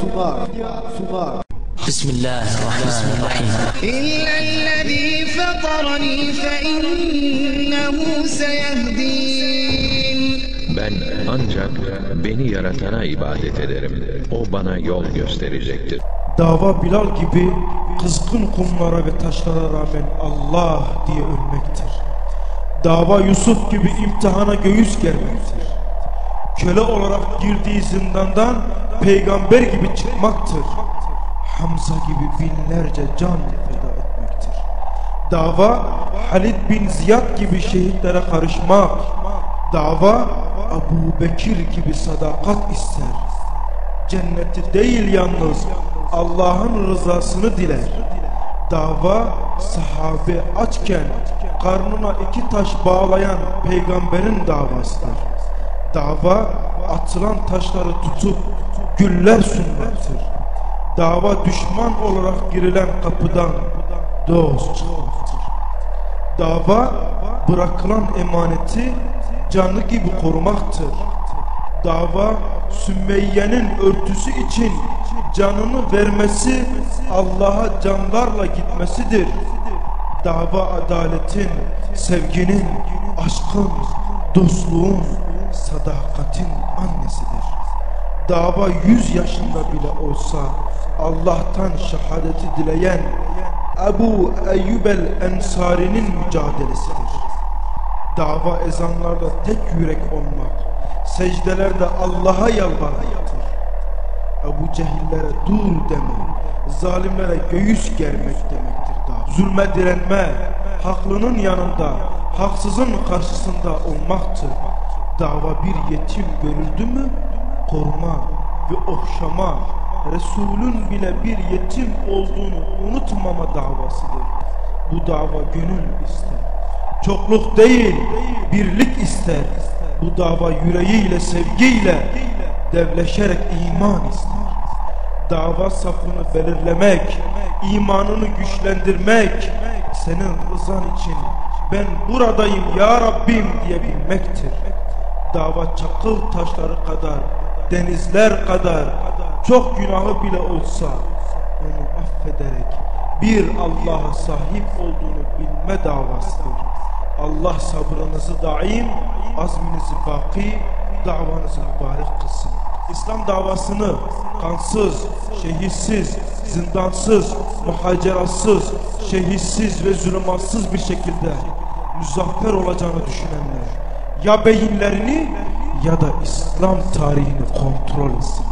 sunar, sunar. بسم الله الرحمن الرحيم إلا الذي فطرني فإنه سيهدين Ben ancak beni yaratana ibadet ederim. O bana yol gösterecektir. Dava Bilal gibi kızgın kumlara ve taşlara rağmen Allah diye ölmektir. Dava Yusuf gibi imtihana göğüs germektir. Köle olarak girdiği zindandan peygamber gibi çıkmaktır. Hamza gibi binlerce can feda etmektir. Dava Halid bin Ziyad gibi şehitlere karışmak. Dava Abu Bekir gibi sadakat ister. Cenneti değil yalnız Allah'ın rızasını diler. Dava sahabe açken karnına iki taş bağlayan peygamberin davasıdır. Dava atılan taşları tutup güller sunmaktır. Dava düşman olarak girilen kapıdan dost çıkmaktır. Dava bırakılan emaneti canı gibi korumaktır. Dava Sümeyye'nin örtüsü için canını vermesi Allah'a canlarla gitmesidir. Dava adaletin, sevginin, aşkın, dostluğun, sadakatin annesidir. Dava yüz yaşında bile olsa Allah'tan şehadeti dileyen Ebu Eyyub el-Ensari'nin mücadelesidir. Dava ezanlarda tek yürek olmak, secdelerde Allah'a yalvarmaktır. Ebu Cehillere dur deme, zalimlere göğüs germek demektir dava. Zulme direnme, haklının yanında, haksızın karşısında olmaktır. Dava bir yetim görüldü mü, koruma ve okşama, Resulün bile bir yetim olduğunu unutmama davasıdır. Bu dava gönül ister. Çokluk değil, birlik ister. Bu dava yüreğiyle, sevgiyle, devleşerek iman ister. Dava safını belirlemek, imanını güçlendirmek, senin rızan için ben buradayım ya Rabbim diyebilmektir. Dava çakıl taşları kadar, denizler kadar, çok günahı bile olsa onu affederek bir Allah'a sahip olduğunu bilme davasıdır. Allah sabrınızı daim, azminizi baki, davanızı mübarek kılsın. İslam davasını kansız, şehitsiz, zindansız, muhaceratsız, şehitsiz ve zulümatsız bir şekilde müzaffer olacağını düşünenler ya beyinlerini ya da İslam tarihini kontrol etsin.